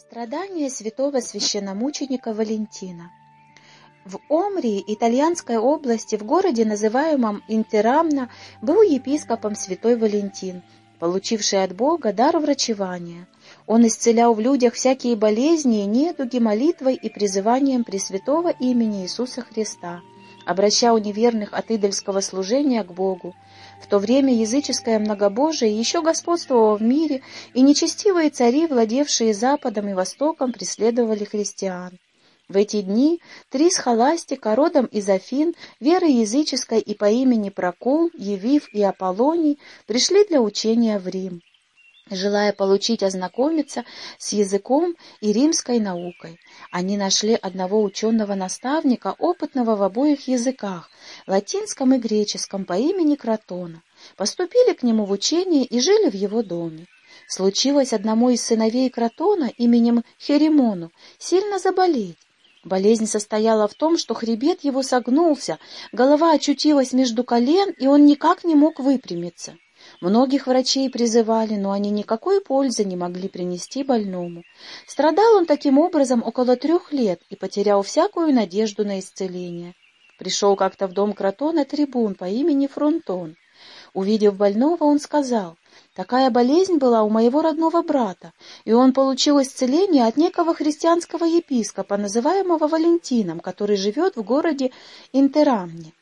Страдания святого священномученика Валентина В Омрии, итальянской области, в городе, называемом Интерамна, был епископом святой Валентин, получивший от Бога дар врачевания. Он исцелял в людях всякие болезни недуги молитвой и призыванием Пресвятого имени Иисуса Христа, обращал неверных от идольского служения к Богу, в то время языческое многобожие еще господствовало в мире, и нечестивые цари, владевшие Западом и Востоком, преследовали христиан. В эти дни три схоластика, родом из Афин, веры языческой и по имени Прокол, Евив и Аполлоний, пришли для учения в Рим желая получить ознакомиться с языком и римской наукой. Они нашли одного ученого-наставника, опытного в обоих языках, латинском и греческом, по имени Кротона. Поступили к нему в учение и жили в его доме. Случилось одному из сыновей Кротона именем Херемону сильно заболеть. Болезнь состояла в том, что хребет его согнулся, голова очутилась между колен, и он никак не мог выпрямиться. Многих врачей призывали, но они никакой пользы не могли принести больному. Страдал он таким образом около трех лет и потерял всякую надежду на исцеление. Пришел как-то в дом Кротона трибун по имени Фронтон. Увидев больного, он сказал, «Такая болезнь была у моего родного брата, и он получил исцеление от некого христианского епископа, называемого Валентином, который живет в городе Интерамне.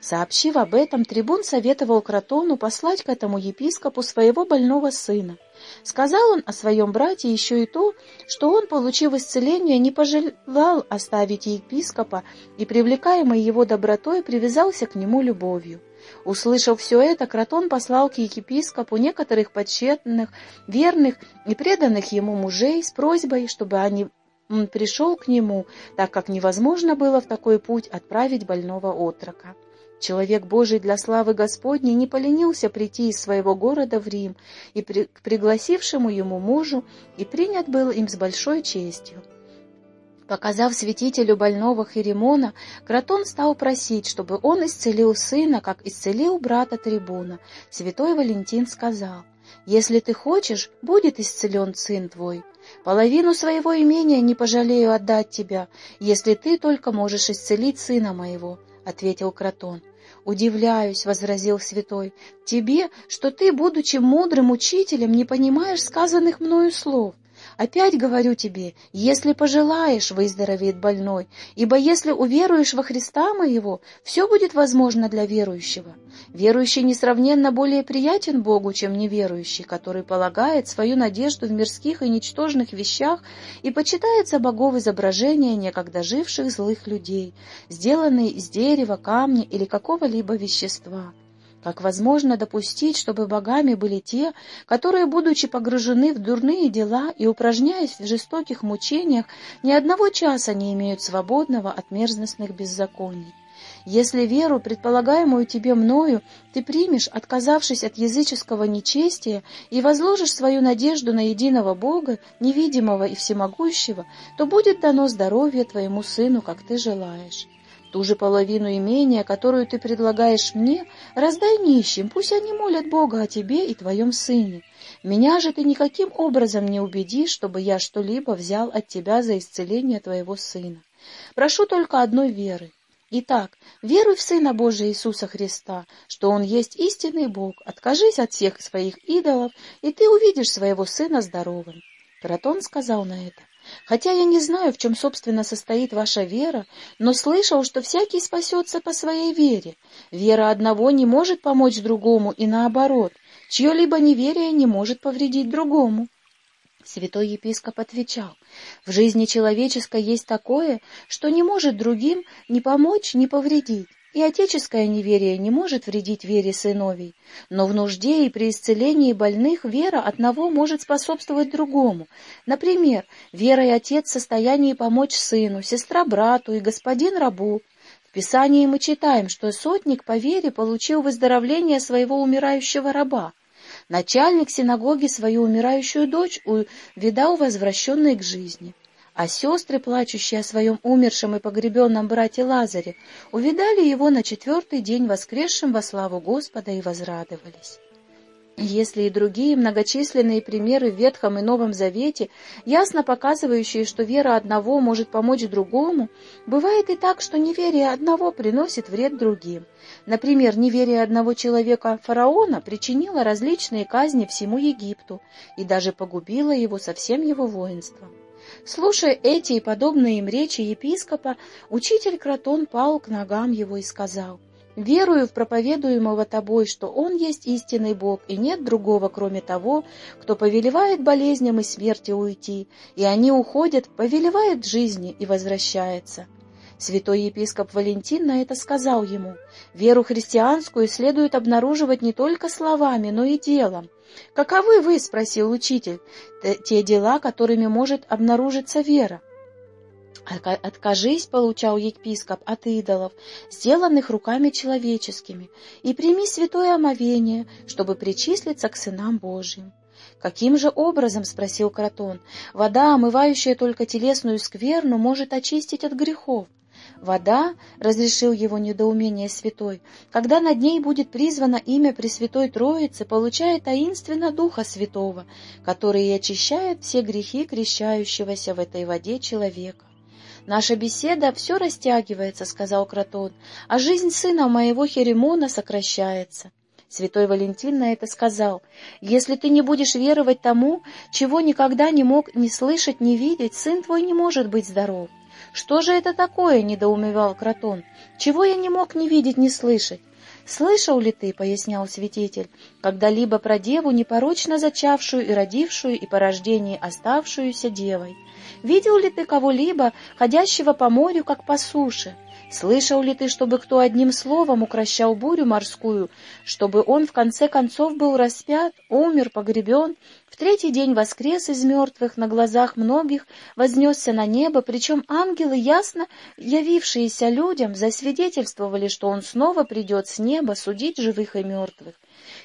Сообщив об этом, трибун советовал Кротону послать к этому епископу своего больного сына. Сказал он о своем брате еще и то, что он, получив исцеление, не пожелал оставить епископа и, привлекаемый его добротой, привязался к нему любовью. Услышав все это, Кротон послал к епископу некоторых почетных, верных и преданных ему мужей с просьбой, чтобы они он пришел к нему, так как невозможно было в такой путь отправить больного отрока. Человек Божий для славы Господней не поленился прийти из своего города в Рим и при, к пригласившему ему мужу и принят был им с большой честью. Показав святителю больного Херемона, Кротон стал просить, чтобы он исцелил сына, как исцелил брата Трибуна. Святой Валентин сказал, «Если ты хочешь, будет исцелен сын твой. Половину своего имения не пожалею отдать тебя, если ты только можешь исцелить сына моего» ответил Кротон. «Удивляюсь», — возразил святой, — «тебе, что ты, будучи мудрым учителем, не понимаешь сказанных мною слов. Опять говорю тебе, если пожелаешь, выздоровеет больной, ибо если уверуешь во Христа моего, все будет возможно для верующего. Верующий несравненно более приятен Богу, чем неверующий, который полагает свою надежду в мирских и ничтожных вещах и почитается богов изображения некогда живших злых людей, сделанные из дерева, камня или какого-либо вещества. Как возможно допустить, чтобы богами были те, которые, будучи погружены в дурные дела и упражняясь в жестоких мучениях, ни одного часа не имеют свободного от мерзностных беззаконий? Если веру, предполагаемую тебе мною, ты примешь, отказавшись от языческого нечестия, и возложишь свою надежду на единого Бога, невидимого и всемогущего, то будет дано здоровье твоему сыну, как ты желаешь. Ту же половину имения, которую ты предлагаешь мне, раздай нищим, пусть они молят Бога о тебе и твоем сыне. Меня же ты никаким образом не убедишь, чтобы я что-либо взял от тебя за исцеление твоего сына. Прошу только одной веры. Итак, веруй в Сына Божия Иисуса Христа, что Он есть истинный Бог, откажись от всех своих идолов, и ты увидишь своего Сына здоровым. Протон сказал на это. Хотя я не знаю, в чем, собственно, состоит ваша вера, но слышал, что всякий спасется по своей вере. Вера одного не может помочь другому, и наоборот, чье-либо неверие не может повредить другому. Святой епископ отвечал, в жизни человеческой есть такое, что не может другим ни помочь, ни повредить. И отеческое неверие не может вредить вере сыновей, но в нужде и при исцелении больных вера одного может способствовать другому. Например, верой отец в состоянии помочь сыну, сестра брату и господин рабу. В Писании мы читаем, что сотник по вере получил выздоровление своего умирающего раба. Начальник синагоги свою умирающую дочь увидал возвращенной к жизни а сестры, плачущие о своем умершем и погребенном брате Лазаре, увидали его на четвертый день воскресшим во славу Господа и возрадовались. Если и другие многочисленные примеры в Ветхом и Новом Завете, ясно показывающие, что вера одного может помочь другому, бывает и так, что неверие одного приносит вред другим. Например, неверие одного человека фараона причинило различные казни всему Египту и даже погубило его со всем его воинством. Слушая эти и подобные им речи епископа, учитель Кротон пал к ногам его и сказал — Верую в проповедуемого тобой, что Он есть истинный Бог, и нет другого, кроме того, кто повелевает болезням и смерти уйти, и они уходят, повелевает жизни и возвращается. Святой епископ Валентин на это сказал ему, «Веру христианскую следует обнаруживать не только словами, но и делом». «Каковы вы?» — спросил учитель. «Те дела, которыми может обнаружиться вера». «Откажись, — получал епископ, — от идолов, сделанных руками человеческими, и прими святое омовение, чтобы причислиться к сынам Божьим». «Каким же образом, — спросил Кротон, — вода, омывающая только телесную скверну, может очистить от грехов?» «Вода, — разрешил его недоумение святой, — когда над ней будет призвано имя Пресвятой Троицы, получает таинственно Духа Святого, который и очищает все грехи крещающегося в этой воде человека. «Наша беседа все растягивается», — сказал Кротон, «а жизнь сына моего Херемона сокращается». Святой Валентин на это сказал, «Если ты не будешь веровать тому, чего никогда не мог ни слышать, ни видеть, сын твой не может быть здоров». «Что же это такое?» — недоумевал Кротон. «Чего я не мог ни видеть, ни слышать?» «Слышал ли ты, — пояснял святитель, — когда-либо про деву, непорочно зачавшую и родившую, и по рождении оставшуюся девой? Видел ли ты кого-либо, ходящего по морю, как по суше? Слышал ли ты, чтобы кто одним словом укращал бурю морскую, чтобы он в конце концов был распят, умер, погребен, в третий день воскрес из мертвых, на глазах многих вознесся на небо, причем ангелы, ясно явившиеся людям, засвидетельствовали, что он снова придет с неба судить живых и мертвых.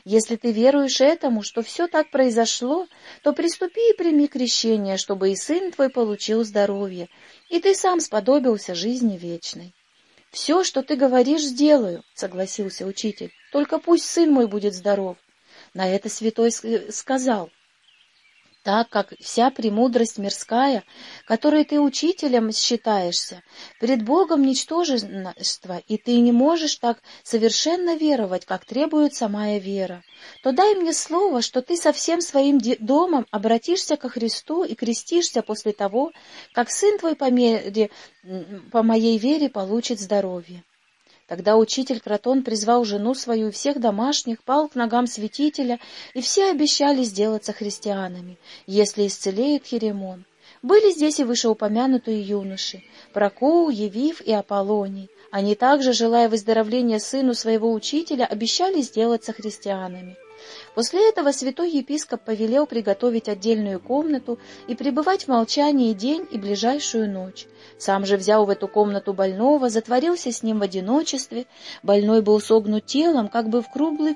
Если ты веруешь этому, что все так произошло, то приступи и прими крещение, чтобы и сын твой получил здоровье, и ты сам сподобился жизни вечной. «Все, что ты говоришь, сделаю», — согласился учитель. «Только пусть сын мой будет здоров». На это святой сказал — так как вся премудрость мирская, которой ты учителем считаешься, пред Богом ничтожество, и ты не можешь так совершенно веровать, как требует самая вера, то дай мне слово, что ты со всем своим домом обратишься ко Христу и крестишься после того, как сын твой по, мере, по моей вере получит здоровье. Тогда учитель Кротон призвал жену свою и всех домашних, пал к ногам святителя, и все обещали сделаться христианами, если исцелеет Херемон. Были здесь и вышеупомянутые юноши — Прокоу, Евив и Аполлоний. Они также, желая выздоровления сыну своего учителя, обещали сделаться христианами. После этого святой епископ повелел приготовить отдельную комнату и пребывать в молчании день и ближайшую ночь. Сам же взял в эту комнату больного, затворился с ним в одиночестве. Больной был согнут телом, как бы в круглый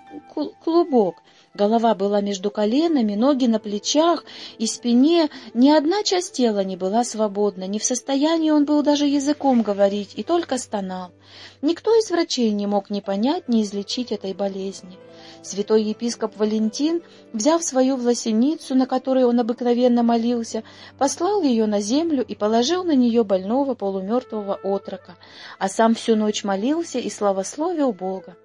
клубок, Голова была между коленами, ноги на плечах и спине. Ни одна часть тела не была свободна, не в состоянии он был даже языком говорить и только стонал. Никто из врачей не мог ни понять, ни излечить этой болезни. Святой епископ Валентин, взяв свою власеницу, на которой он обыкновенно молился, послал ее на землю и положил на нее больного полумертвого отрока, а сам всю ночь молился и славословил Бога.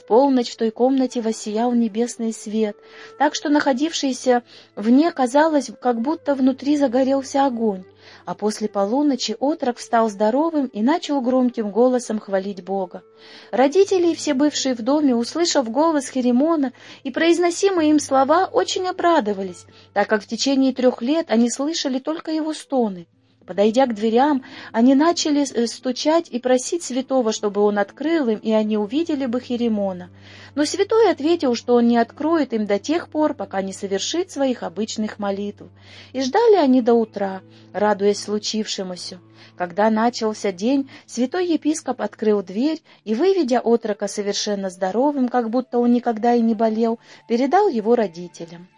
В полночь в той комнате воссиял небесный свет, так что находившийся вне казалось, как будто внутри загорелся огонь. А после полуночи отрок встал здоровым и начал громким голосом хвалить Бога. Родители и все бывшие в доме, услышав голос Херемона и произносимые им слова, очень обрадовались, так как в течение трех лет они слышали только его стоны. Подойдя к дверям, они начали э, стучать и просить святого, чтобы он открыл им, и они увидели бы Херемона. Но святой ответил, что он не откроет им до тех пор, пока не совершит своих обычных молитв. И ждали они до утра, радуясь случившемуся. Когда начался день, святой епископ открыл дверь и, выведя отрока совершенно здоровым, как будто он никогда и не болел, передал его родителям.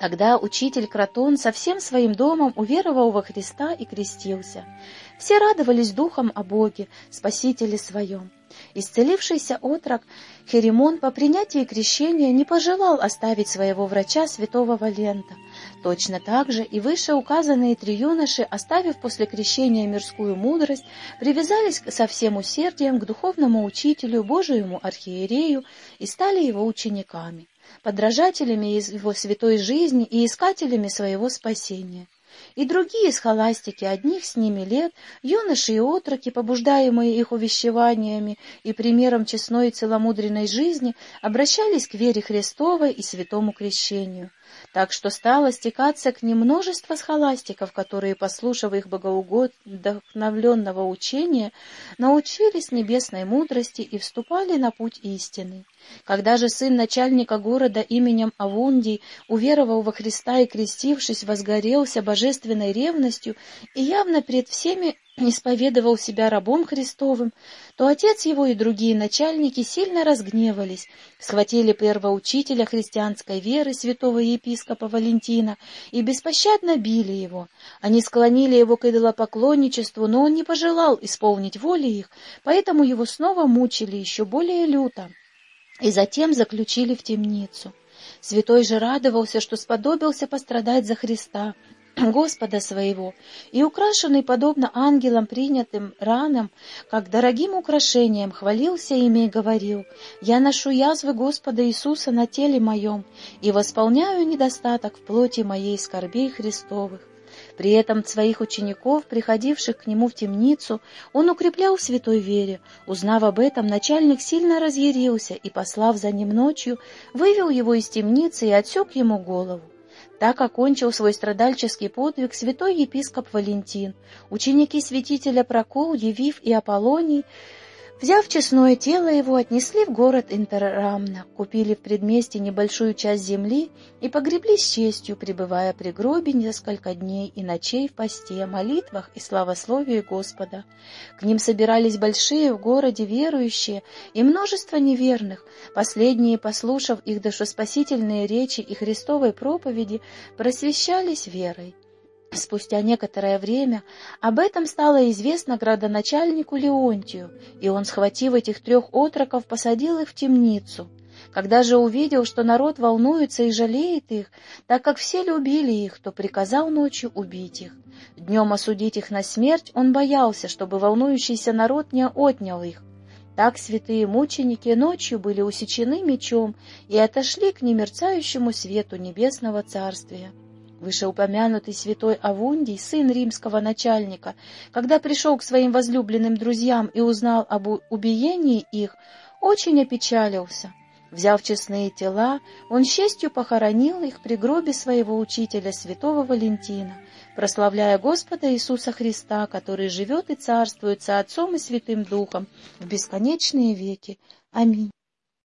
Тогда учитель Кротон со всем своим домом уверовал во Христа и крестился. Все радовались духом о Боге, Спасителе своем. Исцелившийся отрок Херемон по принятии крещения не пожелал оставить своего врача святого Валента. Точно так же и выше указанные три юноши, оставив после крещения мирскую мудрость, привязались со всем усердием к духовному учителю, Божиему архиерею и стали его учениками подражателями его святой жизни и искателями своего спасения. И другие схоластики одних с ними лет, юноши и отроки, побуждаемые их увещеваниями и примером честной и целомудренной жизни, обращались к вере Христовой и святому крещению так что стало стекаться к ним множество схоластиков, которые, послушав их богоугодновленного учения, научились небесной мудрости и вступали на путь истины. Когда же сын начальника города именем Авундий, уверовал во Христа и крестившись, возгорелся божественной ревностью и явно пред всеми исповедовал себя рабом Христовым, то отец его и другие начальники сильно разгневались, схватили первоучителя христианской веры, святого епископа Валентина, и беспощадно били его. Они склонили его к идолопоклонничеству, но он не пожелал исполнить воли их, поэтому его снова мучили еще более люто и затем заключили в темницу. Святой же радовался, что сподобился пострадать за Христа, Господа своего, и украшенный, подобно ангелам, принятым ранам, как дорогим украшением, хвалился ими и говорил, «Я ношу язвы Господа Иисуса на теле моем и восполняю недостаток в плоти моей скорбей Христовых». При этом своих учеников, приходивших к нему в темницу, он укреплял в святой вере. Узнав об этом, начальник сильно разъярился и, послав за ним ночью, вывел его из темницы и отсек ему голову. Так окончил свой страдальческий подвиг святой епископ Валентин. Ученики святителя Прокол, Евив и Аполлоний Взяв честное тело его, отнесли в город Интеррамна, купили в предместе небольшую часть земли и погребли с честью, пребывая при гробе несколько дней и ночей в посте, молитвах и славословии Господа. К ним собирались большие в городе верующие и множество неверных. Последние, послушав их душеспасительные речи и Христовой проповеди, просвещались верой. Спустя некоторое время об этом стало известно градоначальнику Леонтию, и он, схватив этих трех отроков, посадил их в темницу. Когда же увидел, что народ волнуется и жалеет их, так как все любили их, то приказал ночью убить их. Днем осудить их на смерть он боялся, чтобы волнующийся народ не отнял их. Так святые мученики ночью были усечены мечом и отошли к немерцающему свету небесного царствия. Вышеупомянутый святой Авундий, сын римского начальника, когда пришел к своим возлюбленным друзьям и узнал об убиении их, очень опечалился. Взяв честные тела, он честью похоронил их при гробе своего учителя, святого Валентина, прославляя Господа Иисуса Христа, который живет и царствует со Отцом и Святым Духом в бесконечные веки. Аминь.